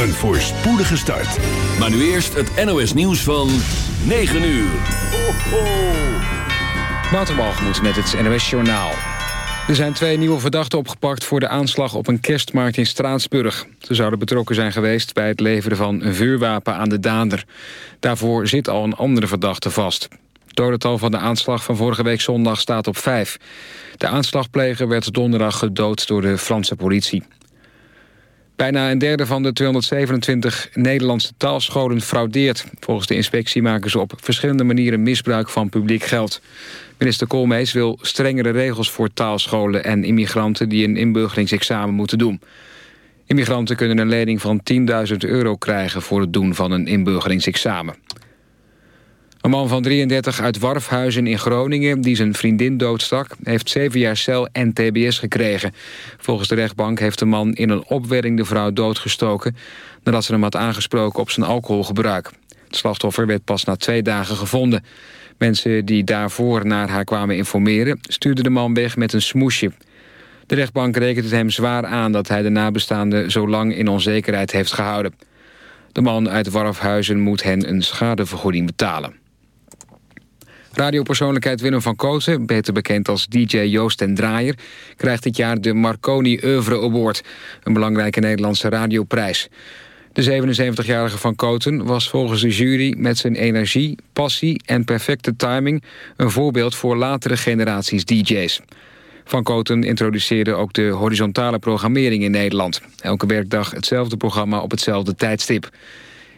Een voorspoedige start. Maar nu eerst het NOS nieuws van 9 uur. Ho, ho. Met het NOS Journaal. Er zijn twee nieuwe verdachten opgepakt voor de aanslag op een kerstmarkt in Straatsburg. Ze zouden betrokken zijn geweest bij het leveren van een vuurwapen aan de dader. Daarvoor zit al een andere verdachte vast. Het dodental van de aanslag van vorige week zondag staat op vijf. De aanslagpleger werd donderdag gedood door de Franse politie. Bijna een derde van de 227 Nederlandse taalscholen fraudeert. Volgens de inspectie maken ze op verschillende manieren misbruik van publiek geld. Minister Koolmees wil strengere regels voor taalscholen en immigranten die een inburgeringsexamen moeten doen. Immigranten kunnen een lening van 10.000 euro krijgen voor het doen van een inburgeringsexamen. Een man van 33 uit Warfhuizen in Groningen... die zijn vriendin doodstak, heeft zeven jaar cel en tbs gekregen. Volgens de rechtbank heeft de man in een opwelling de vrouw doodgestoken... nadat ze hem had aangesproken op zijn alcoholgebruik. Het slachtoffer werd pas na twee dagen gevonden. Mensen die daarvoor naar haar kwamen informeren... stuurden de man weg met een smoesje. De rechtbank rekent het hem zwaar aan dat hij de nabestaanden... zo lang in onzekerheid heeft gehouden. De man uit Warfhuizen moet hen een schadevergoeding betalen. Radiopersoonlijkheid Willem van Kooten, beter bekend als DJ Joost en Draaier... krijgt dit jaar de Marconi Oeuvre Award, een belangrijke Nederlandse radioprijs. De 77-jarige Van Kooten was volgens de jury met zijn energie, passie en perfecte timing... een voorbeeld voor latere generaties DJ's. Van Kooten introduceerde ook de horizontale programmering in Nederland. Elke werkdag hetzelfde programma op hetzelfde tijdstip.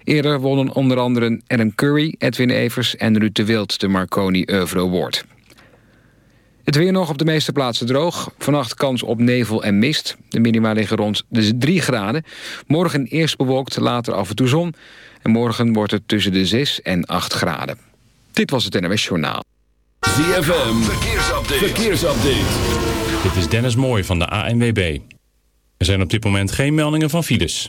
Eerder wonnen onder andere Ellen Curry, Edwin Evers en Ruud de Wild de Marconi Oeuvre Award. Het weer nog op de meeste plaatsen droog. Vannacht kans op nevel en mist. De minima liggen rond de 3 graden. Morgen eerst bewolkt, later af en toe zon. En morgen wordt het tussen de 6 en 8 graden. Dit was het NWS Journaal. ZFM, verkeersupdate. verkeersupdate. Dit is Dennis Mooij van de ANWB. Er zijn op dit moment geen meldingen van files.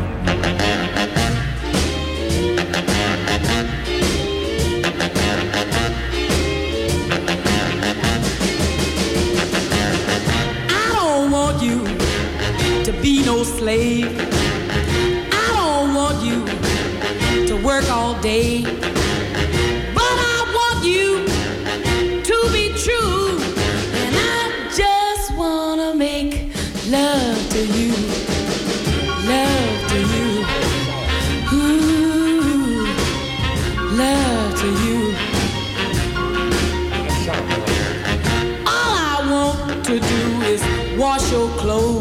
close.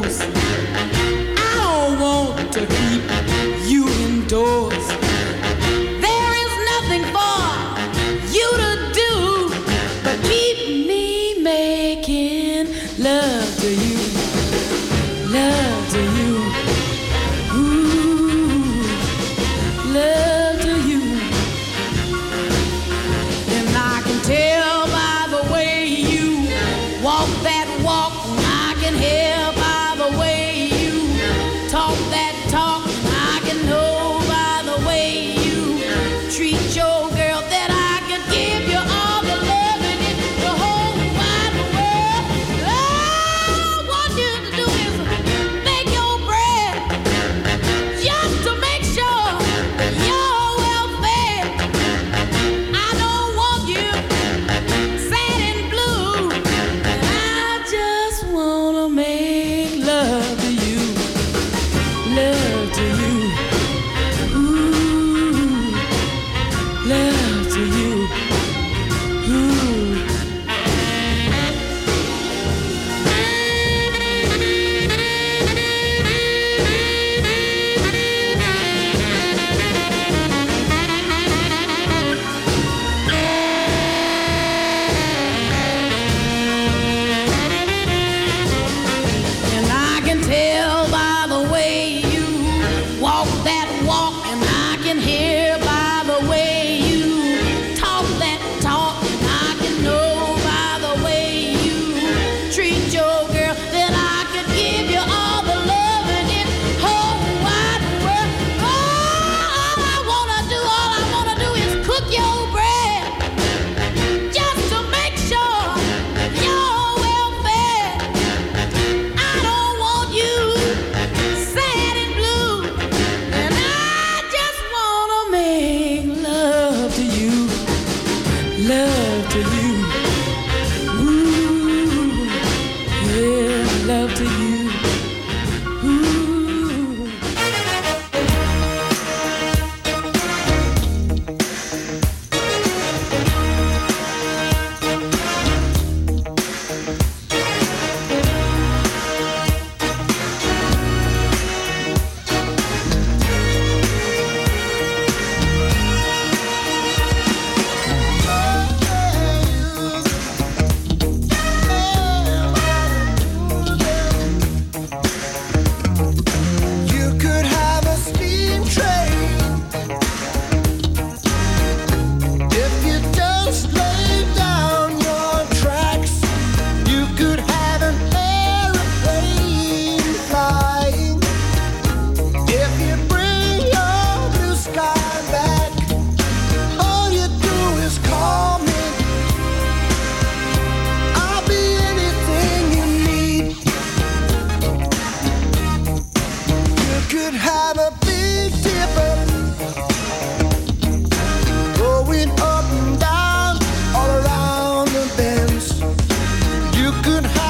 couldn't hide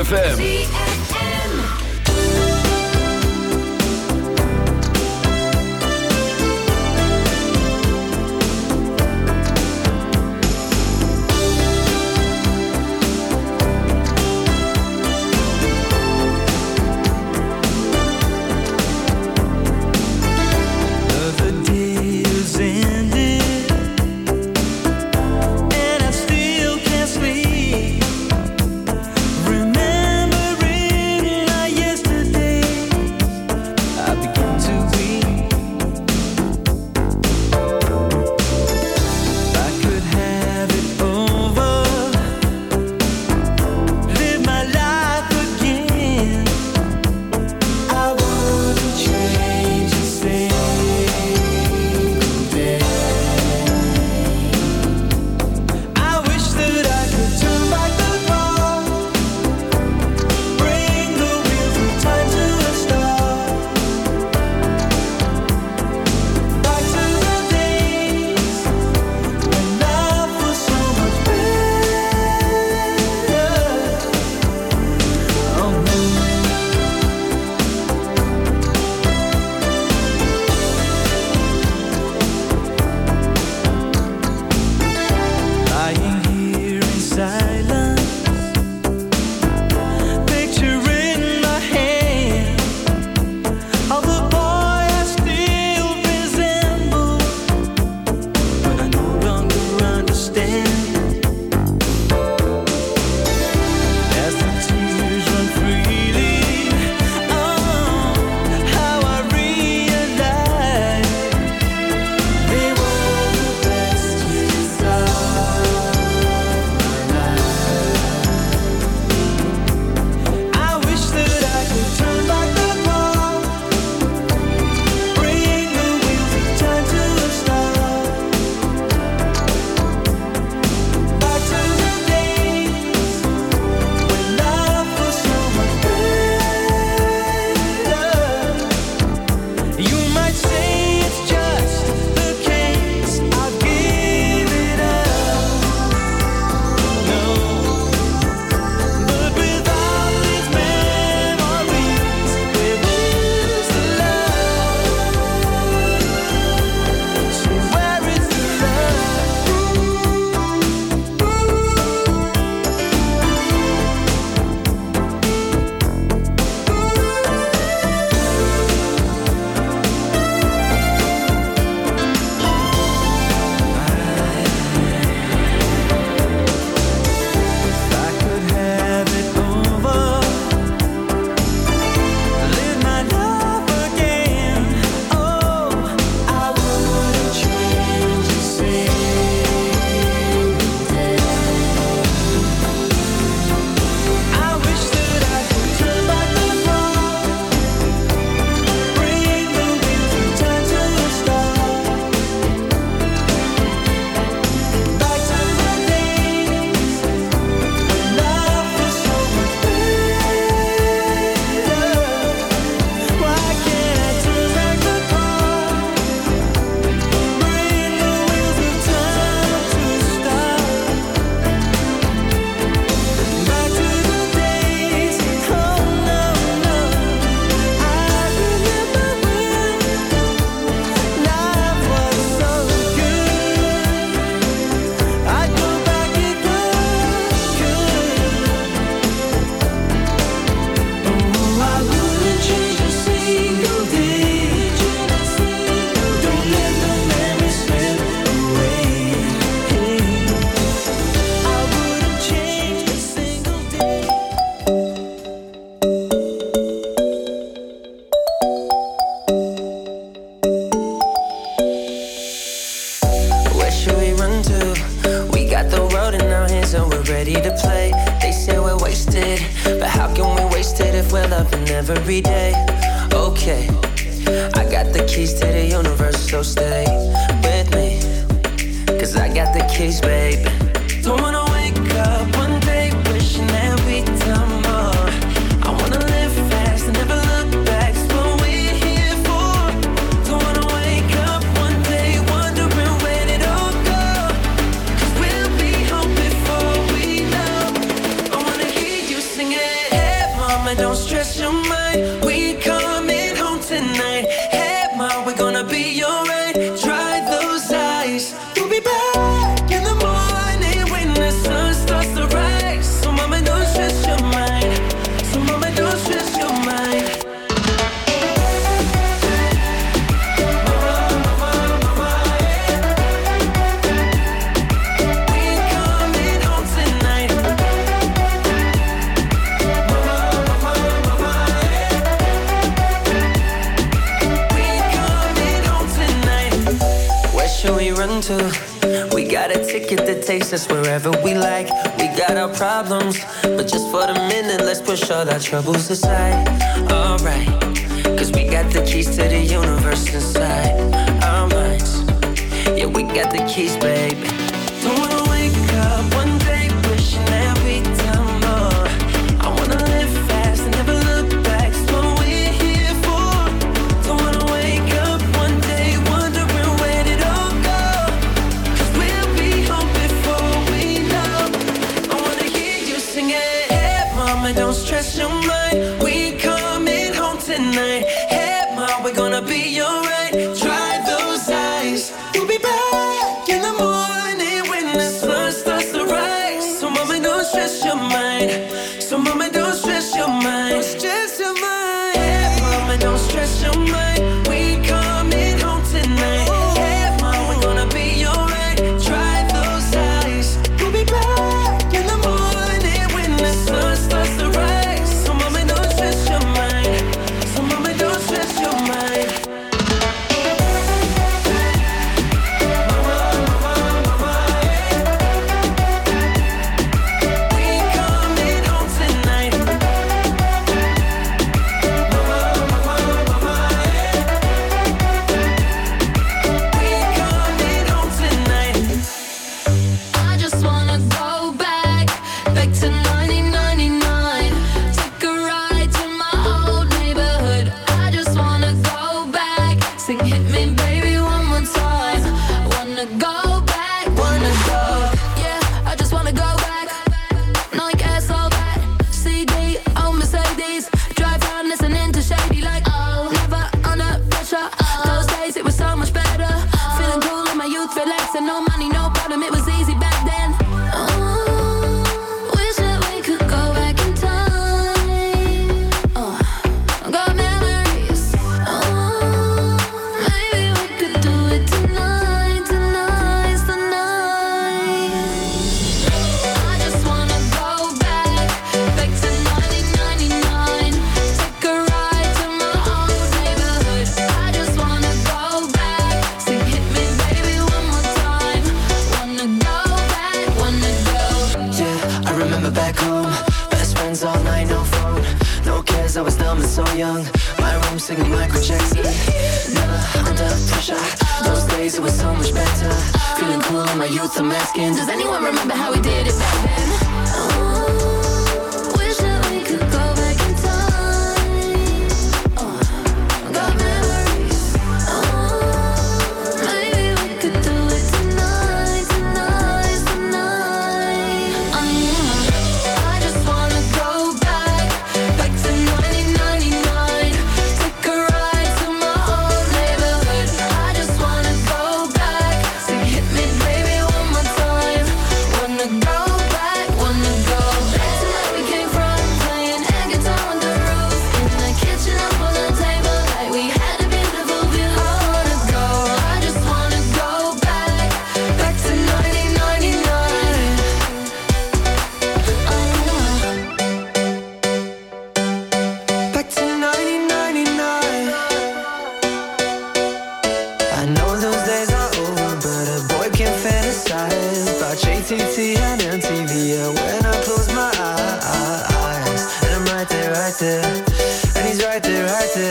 ZFM. he's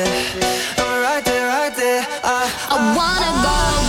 I'm right there, right there. I, I, wanna go.